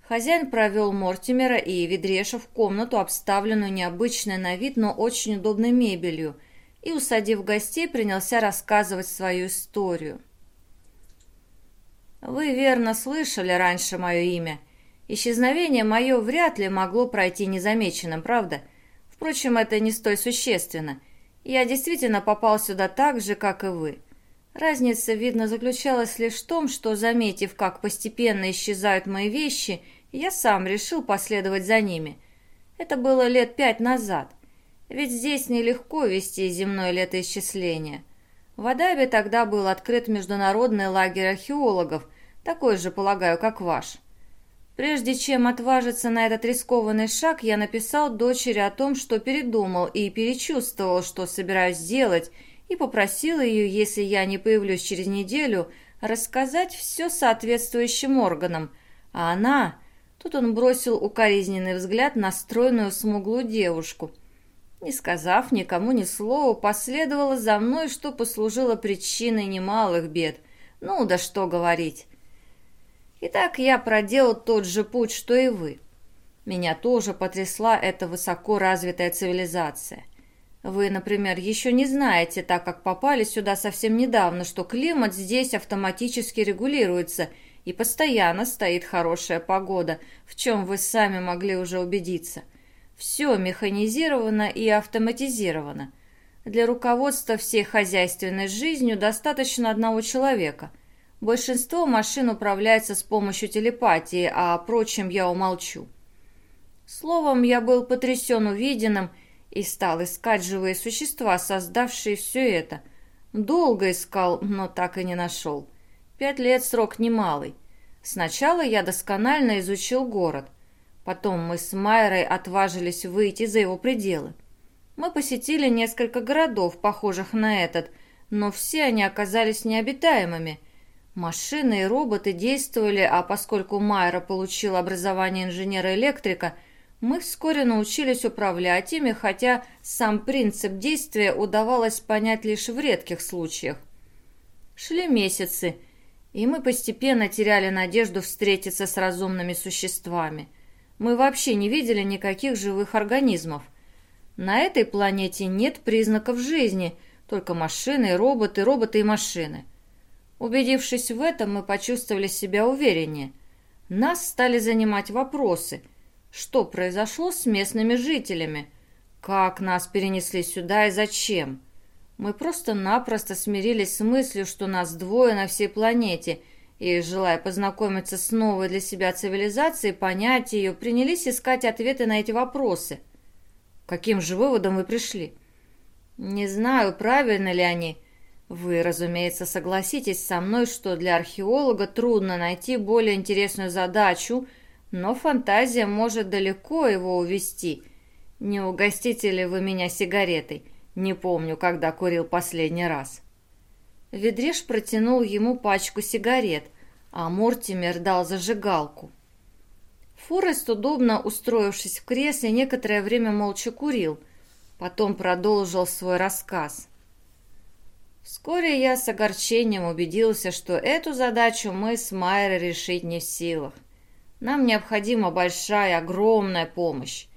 Хозяин провел Мортимера и Ведреша в комнату, обставленную необычной на вид, но очень удобной мебелью, и, усадив гостей, принялся рассказывать свою историю. «Вы верно слышали раньше мое имя. Исчезновение мое вряд ли могло пройти незамеченным, правда? Впрочем, это не столь существенно». Я действительно попал сюда так же, как и вы. Разница, видно, заключалась лишь в том, что, заметив, как постепенно исчезают мои вещи, я сам решил последовать за ними. Это было лет пять назад. Ведь здесь нелегко вести земное летоисчисление. В Адабе тогда был открыт международный лагерь археологов, такой же, полагаю, как ваш. Прежде чем отважиться на этот рискованный шаг, я написал дочери о том, что передумал и перечувствовал, что собираюсь сделать, и попросил ее, если я не появлюсь через неделю, рассказать все соответствующим органам. А она... Тут он бросил укоризненный взгляд на стройную смуглую девушку. Не сказав никому ни слова, последовала за мной, что послужило причиной немалых бед. Ну да что говорить. Итак, я проделал тот же путь, что и вы. Меня тоже потрясла эта высоко развитая цивилизация. Вы, например, еще не знаете, так как попали сюда совсем недавно, что климат здесь автоматически регулируется и постоянно стоит хорошая погода, в чем вы сами могли уже убедиться. Все механизировано и автоматизировано. Для руководства всей хозяйственной жизнью достаточно одного человека – Большинство машин управляется с помощью телепатии, а о прочем я умолчу. Словом, я был потрясен увиденным и стал искать живые существа, создавшие все это. Долго искал, но так и не нашел. Пять лет срок немалый. Сначала я досконально изучил город. Потом мы с Майрой отважились выйти за его пределы. Мы посетили несколько городов, похожих на этот, но все они оказались необитаемыми – Машины и роботы действовали, а поскольку Майра получил образование инженера-электрика, мы вскоре научились управлять ими, хотя сам принцип действия удавалось понять лишь в редких случаях. Шли месяцы, и мы постепенно теряли надежду встретиться с разумными существами. Мы вообще не видели никаких живых организмов. На этой планете нет признаков жизни, только машины, роботы, роботы и машины – Убедившись в этом, мы почувствовали себя увереннее. Нас стали занимать вопросы. Что произошло с местными жителями? Как нас перенесли сюда и зачем? Мы просто-напросто смирились с мыслью, что нас двое на всей планете, и, желая познакомиться с новой для себя цивилизацией, понять ее, принялись искать ответы на эти вопросы. Каким же выводом вы пришли? Не знаю, правильно ли они, вы, разумеется, согласитесь со мной, что для археолога трудно найти более интересную задачу, но фантазия может далеко его увести. Не угостите ли вы меня сигаретой? Не помню, когда курил последний раз. Ведреш протянул ему пачку сигарет, а Мортимер дал зажигалку. Форест, удобно устроившись в кресле, некоторое время молча курил, потом продолжил свой рассказ – Вскоре я с огорчением убедился, что эту задачу мы с Майрой решить не в силах. Нам необходима большая, огромная помощь.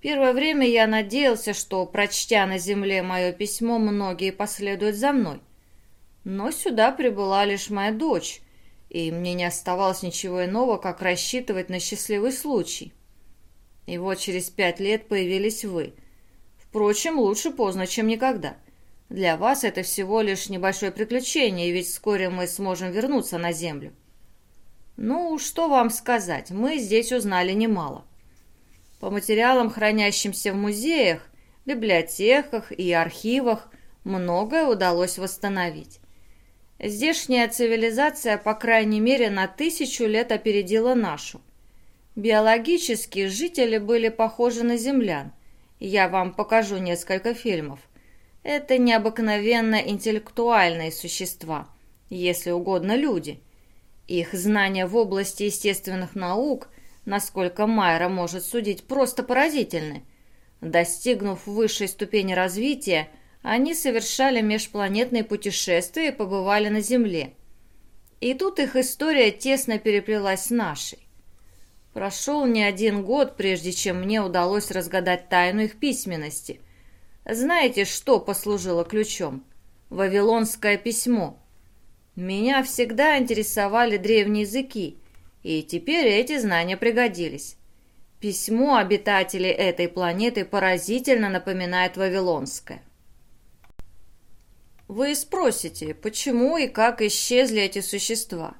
Первое время я надеялся, что, прочтя на земле мое письмо, многие последуют за мной. Но сюда прибыла лишь моя дочь, и мне не оставалось ничего иного, как рассчитывать на счастливый случай. И вот через пять лет появились вы. Впрочем, лучше поздно, чем никогда. Для вас это всего лишь небольшое приключение, ведь вскоре мы сможем вернуться на Землю. Ну, что вам сказать, мы здесь узнали немало. По материалам, хранящимся в музеях, библиотеках и архивах, многое удалось восстановить. Здешняя цивилизация, по крайней мере, на тысячу лет опередила нашу. Биологически жители были похожи на землян. Я вам покажу несколько фильмов. Это необыкновенно интеллектуальные существа, если угодно люди. Их знания в области естественных наук, насколько Майра может судить, просто поразительны. Достигнув высшей ступени развития, они совершали межпланетные путешествия и побывали на Земле. И тут их история тесно переплелась с нашей. Прошел не один год, прежде чем мне удалось разгадать тайну их письменности. Знаете, что послужило ключом? Вавилонское письмо. Меня всегда интересовали древние языки, и теперь эти знания пригодились. Письмо обитателей этой планеты поразительно напоминает вавилонское. Вы спросите, почему и как исчезли эти существа?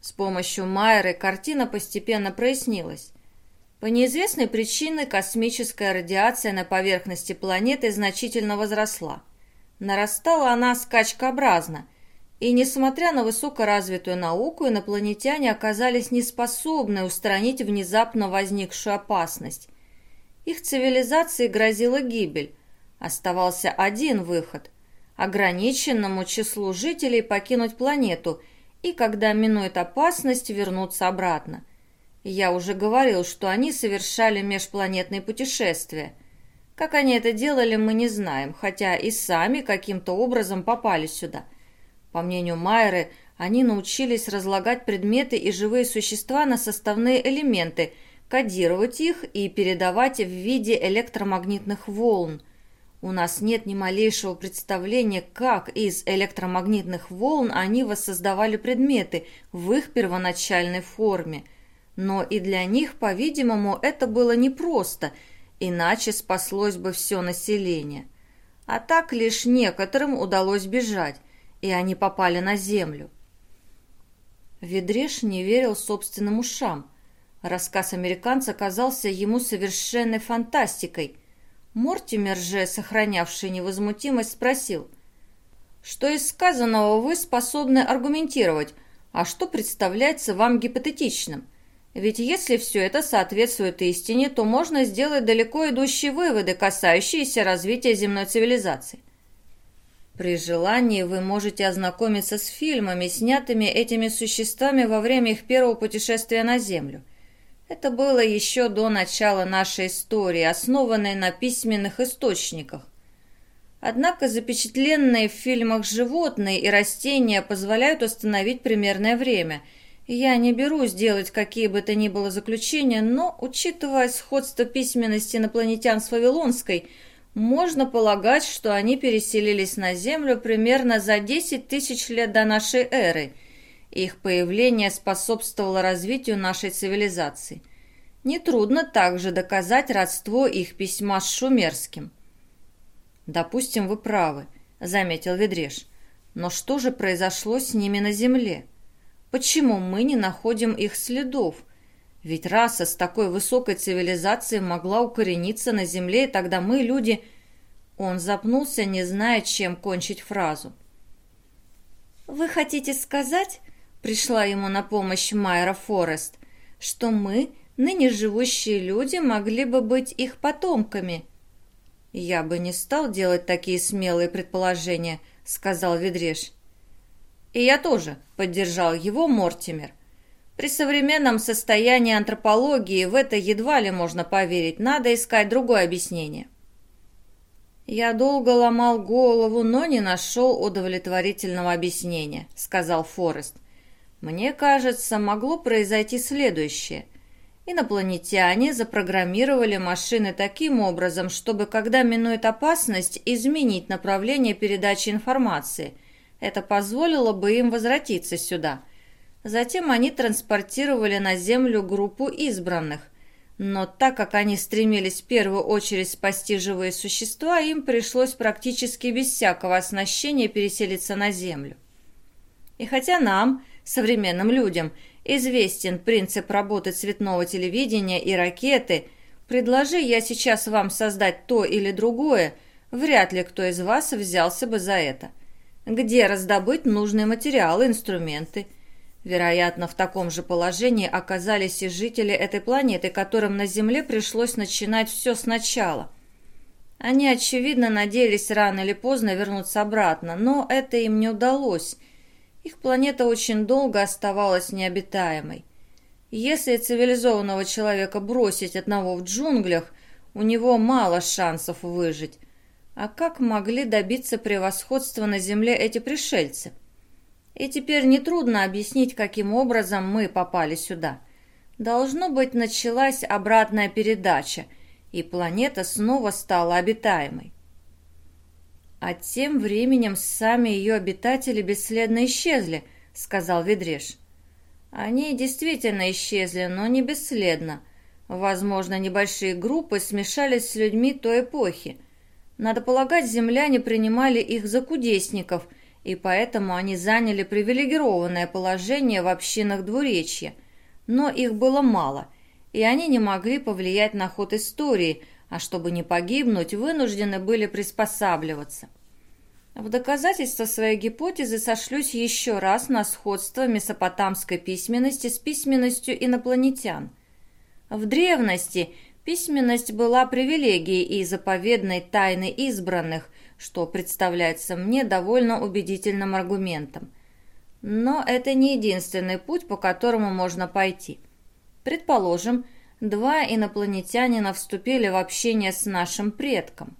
С помощью Майеры картина постепенно прояснилась. По неизвестной причине космическая радиация на поверхности планеты значительно возросла. Нарастала она скачкообразно, и, несмотря на высокоразвитую науку, инопланетяне оказались неспособны устранить внезапно возникшую опасность. Их цивилизации грозила гибель. Оставался один выход ограниченному числу жителей покинуть планету и, когда минует опасность, вернуться обратно. Я уже говорил, что они совершали межпланетные путешествия. Как они это делали, мы не знаем, хотя и сами каким-то образом попали сюда. По мнению Майеры, они научились разлагать предметы и живые существа на составные элементы, кодировать их и передавать в виде электромагнитных волн – у нас нет ни малейшего представления, как из электромагнитных волн они воссоздавали предметы в их первоначальной форме. Но и для них, по-видимому, это было непросто, иначе спаслось бы все население. А так лишь некоторым удалось бежать, и они попали на землю. Ведреш не верил собственным ушам. Рассказ американца казался ему совершенной фантастикой – Мортимер же, сохранявший невозмутимость, спросил, «Что из сказанного вы способны аргументировать, а что представляется вам гипотетичным? Ведь если все это соответствует истине, то можно сделать далеко идущие выводы, касающиеся развития земной цивилизации. При желании вы можете ознакомиться с фильмами, снятыми этими существами во время их первого путешествия на Землю – это было еще до начала нашей истории, основанной на письменных источниках. Однако запечатленные в фильмах животные и растения позволяют установить примерное время. Я не берусь делать какие бы то ни было заключения, но, учитывая сходство письменности инопланетян с Вавилонской, можно полагать, что они переселились на Землю примерно за 10 тысяч лет до нашей эры – их появление способствовало развитию нашей цивилизации. Нетрудно также доказать родство их письма с шумерским. «Допустим, вы правы», — заметил Ведреш. «Но что же произошло с ними на Земле? Почему мы не находим их следов? Ведь раса с такой высокой цивилизацией могла укорениться на Земле, и тогда мы, люди...» Он запнулся, не зная, чем кончить фразу. «Вы хотите сказать, пришла ему на помощь Майра Форест, что мы, ныне живущие люди, могли бы быть их потомками. «Я бы не стал делать такие смелые предположения», — сказал Ведреш. «И я тоже», — поддержал его Мортимер. «При современном состоянии антропологии в это едва ли можно поверить, надо искать другое объяснение». «Я долго ломал голову, но не нашел удовлетворительного объяснения», — сказал Форест. Мне кажется, могло произойти следующее. Инопланетяне запрограммировали машины таким образом, чтобы, когда минует опасность, изменить направление передачи информации. Это позволило бы им возвратиться сюда. Затем они транспортировали на Землю группу избранных. Но так как они стремились в первую очередь спасти живые существа, им пришлось практически без всякого оснащения переселиться на Землю. И хотя нам, современным людям, известен принцип работы цветного телевидения и ракеты, предложи я сейчас вам создать то или другое, вряд ли кто из вас взялся бы за это. Где раздобыть нужные материалы, инструменты? Вероятно, в таком же положении оказались и жители этой планеты, которым на Земле пришлось начинать все сначала. Они, очевидно, надеялись рано или поздно вернуться обратно, но это им не удалось. Их планета очень долго оставалась необитаемой. Если цивилизованного человека бросить одного в джунглях, у него мало шансов выжить. А как могли добиться превосходства на Земле эти пришельцы? И теперь нетрудно объяснить, каким образом мы попали сюда. Должно быть, началась обратная передача – и планета снова стала обитаемой. А тем временем сами ее обитатели бесследно исчезли, сказал Ведреш. Они действительно исчезли, но не бесследно. Возможно, небольшие группы смешались с людьми той эпохи. Надо полагать, земляне принимали их за кудесников, и поэтому они заняли привилегированное положение в общинах двуречья. Но их было мало, и они не могли повлиять на ход истории, а чтобы не погибнуть, вынуждены были приспосабливаться. В доказательство своей гипотезы сошлюсь еще раз на сходство месопотамской письменности с письменностью инопланетян. В древности письменность была привилегией и заповедной тайны избранных, что представляется мне довольно убедительным аргументом. Но это не единственный путь, по которому можно пойти – Предположим, два инопланетянина вступили в общение с нашим предком.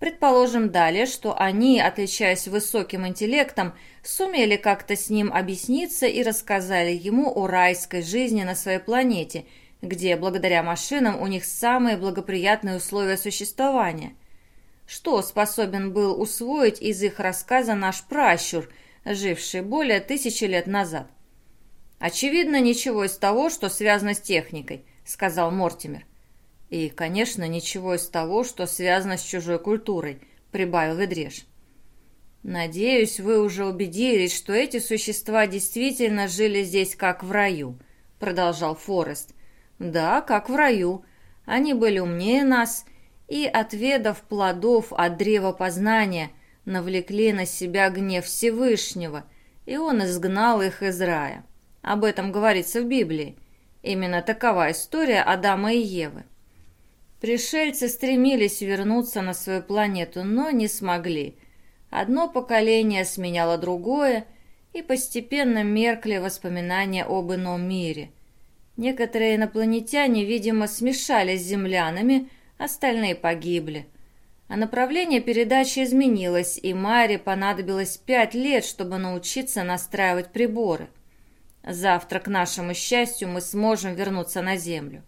Предположим далее, что они, отличаясь высоким интеллектом, сумели как-то с ним объясниться и рассказали ему о райской жизни на своей планете, где благодаря машинам у них самые благоприятные условия существования. Что способен был усвоить из их рассказа наш пращур, живший более тысячи лет назад? «Очевидно, ничего из того, что связано с техникой», — сказал Мортимер. «И, конечно, ничего из того, что связано с чужой культурой», — прибавил Ведреш. «Надеюсь, вы уже убедились, что эти существа действительно жили здесь как в раю», — продолжал Форест. «Да, как в раю. Они были умнее нас и, отведав плодов от древа познания, навлекли на себя гнев Всевышнего, и он изгнал их из рая. Об этом говорится в Библии. Именно такова история Адама и Евы. Пришельцы стремились вернуться на свою планету, но не смогли. Одно поколение сменяло другое, и постепенно меркли воспоминания об ином мире. Некоторые инопланетяне, видимо, смешались с землянами, остальные погибли. А направление передачи изменилось, и Маре понадобилось пять лет, чтобы научиться настраивать приборы – Завтра, к нашему счастью, мы сможем вернуться на Землю.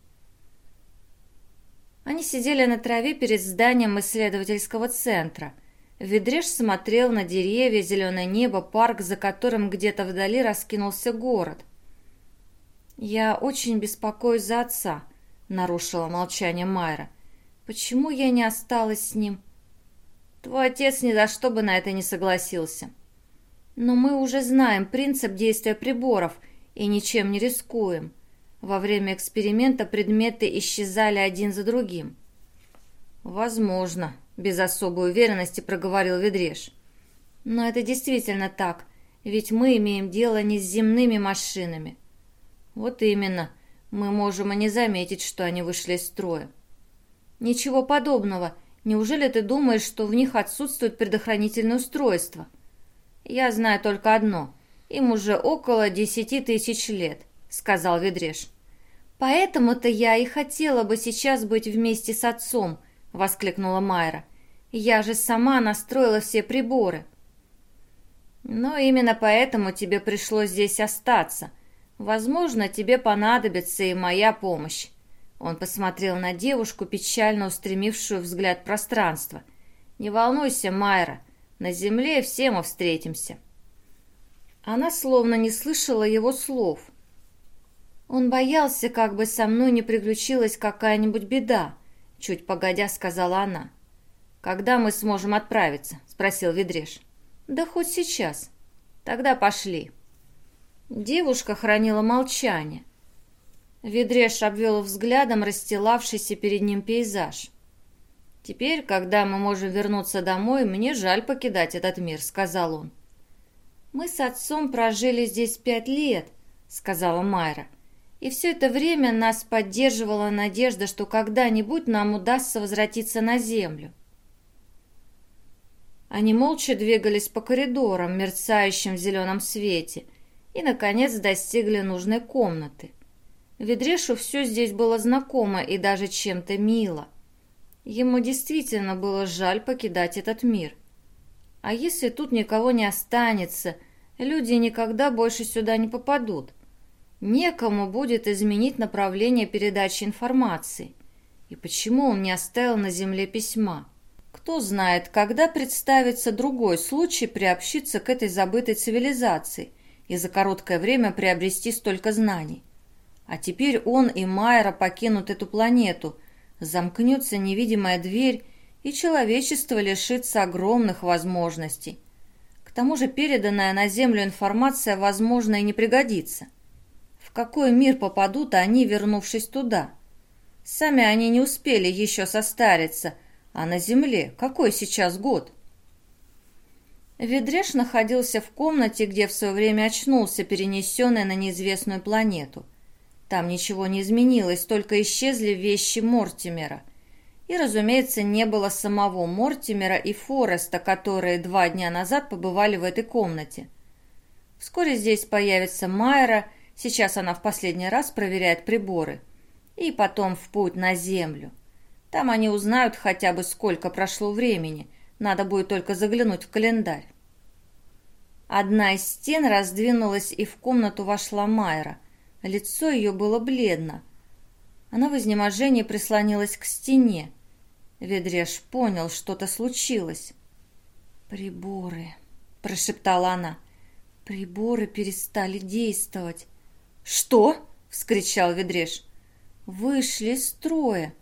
Они сидели на траве перед зданием исследовательского центра. Ведреш смотрел на деревья, зеленое небо, парк, за которым где-то вдали раскинулся город. «Я очень беспокоюсь за отца», — нарушила молчание Майра. «Почему я не осталась с ним?» «Твой отец ни за что бы на это не согласился», но мы уже знаем принцип действия приборов и ничем не рискуем. Во время эксперимента предметы исчезали один за другим. «Возможно», — без особой уверенности проговорил Ведреш. «Но это действительно так, ведь мы имеем дело не с земными машинами». «Вот именно. Мы можем и не заметить, что они вышли из строя». «Ничего подобного. Неужели ты думаешь, что в них отсутствует предохранительное устройство?» «Я знаю только одно. Им уже около десяти тысяч лет», — сказал Ведреш. «Поэтому-то я и хотела бы сейчас быть вместе с отцом», — воскликнула Майра. «Я же сама настроила все приборы». «Но именно поэтому тебе пришлось здесь остаться. Возможно, тебе понадобится и моя помощь». Он посмотрел на девушку, печально устремившую взгляд в пространство. «Не волнуйся, Майра, на земле все мы встретимся». Она словно не слышала его слов. «Он боялся, как бы со мной не приключилась какая-нибудь беда», — чуть погодя сказала она. «Когда мы сможем отправиться?» — спросил Ведреш. «Да хоть сейчас. Тогда пошли». Девушка хранила молчание. Ведреш обвел взглядом расстилавшийся перед ним пейзаж. «Теперь, когда мы можем вернуться домой, мне жаль покидать этот мир», — сказал он. «Мы с отцом прожили здесь пять лет», — сказала Майра. «И все это время нас поддерживала надежда, что когда-нибудь нам удастся возвратиться на землю». Они молча двигались по коридорам, мерцающим в зеленом свете, и, наконец, достигли нужной комнаты. Ведрешу все здесь было знакомо и даже чем-то мило. Ему действительно было жаль покидать этот мир. А если тут никого не останется, люди никогда больше сюда не попадут. Некому будет изменить направление передачи информации. И почему он не оставил на земле письма? Кто знает, когда представится другой случай приобщиться к этой забытой цивилизации и за короткое время приобрести столько знаний. А теперь он и Майра покинут эту планету – замкнется невидимая дверь, и человечество лишится огромных возможностей. К тому же переданная на Землю информация, возможно, и не пригодится. В какой мир попадут они, вернувшись туда? Сами они не успели еще состариться, а на Земле какой сейчас год? Ведреш находился в комнате, где в свое время очнулся, перенесенный на неизвестную планету. Там ничего не изменилось, только исчезли вещи Мортимера. И, разумеется, не было самого Мортимера и Фореста, которые два дня назад побывали в этой комнате. Вскоре здесь появится Майра, сейчас она в последний раз проверяет приборы. И потом в путь на Землю. Там они узнают хотя бы сколько прошло времени, надо будет только заглянуть в календарь. Одна из стен раздвинулась, и в комнату вошла Майра. Лицо ее было бледно. Она в изнеможении прислонилась к стене. Ведреш понял, что-то случилось. «Приборы», — прошептала она. «Приборы перестали действовать». «Что?» — вскричал Ведреш. «Вышли из строя.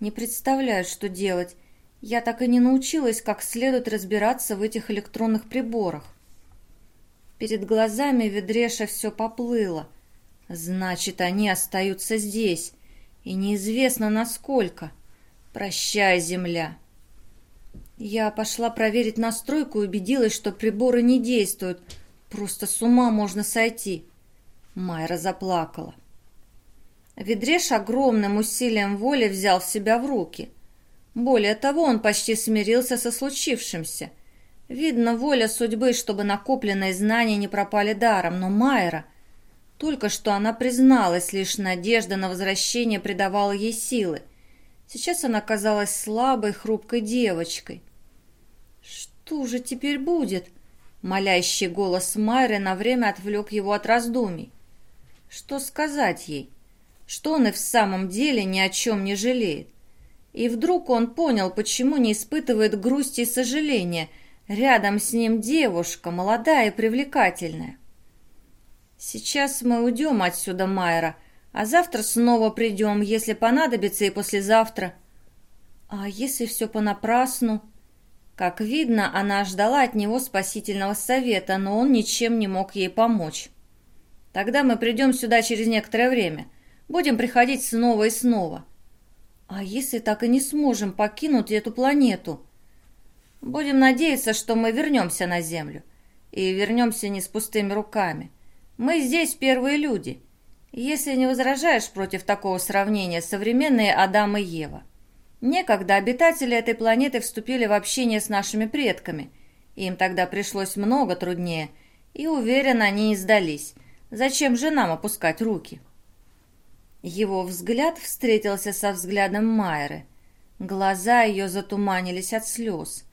Не представляю, что делать. Я так и не научилась как следует разбираться в этих электронных приборах». Перед глазами Ведреша все поплыло. Значит, они остаются здесь, и неизвестно насколько. Прощай, земля. Я пошла проверить настройку и убедилась, что приборы не действуют. Просто с ума можно сойти. Майра заплакала. Ведреш огромным усилием воли взял себя в руки. Более того, он почти смирился со случившимся. Видно, воля судьбы, чтобы накопленные знания не пропали даром, но Майра — только что она призналась, лишь надежда на возвращение придавала ей силы. Сейчас она казалась слабой, хрупкой девочкой. «Что же теперь будет?» Молящий голос Майры на время отвлек его от раздумий. Что сказать ей? Что он и в самом деле ни о чем не жалеет? И вдруг он понял, почему не испытывает грусти и сожаления. Рядом с ним девушка, молодая и привлекательная. «Сейчас мы уйдем отсюда, Майра, а завтра снова придем, если понадобится, и послезавтра». «А если все понапрасну?» Как видно, она ждала от него спасительного совета, но он ничем не мог ей помочь. «Тогда мы придем сюда через некоторое время. Будем приходить снова и снова». «А если так и не сможем покинуть эту планету?» «Будем надеяться, что мы вернемся на Землю. И вернемся не с пустыми руками. Мы здесь первые люди. Если не возражаешь против такого сравнения, современные Адам и Ева. Некогда обитатели этой планеты вступили в общение с нашими предками. Им тогда пришлось много труднее, и, уверен, они не сдались. Зачем же нам опускать руки? Его взгляд встретился со взглядом Майры. Глаза ее затуманились от слез.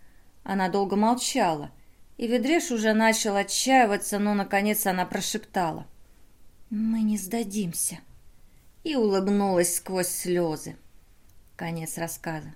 Она долго молчала — и Ведреш уже начал отчаиваться, но, наконец, она прошептала. «Мы не сдадимся». И улыбнулась сквозь слезы. Конец рассказа.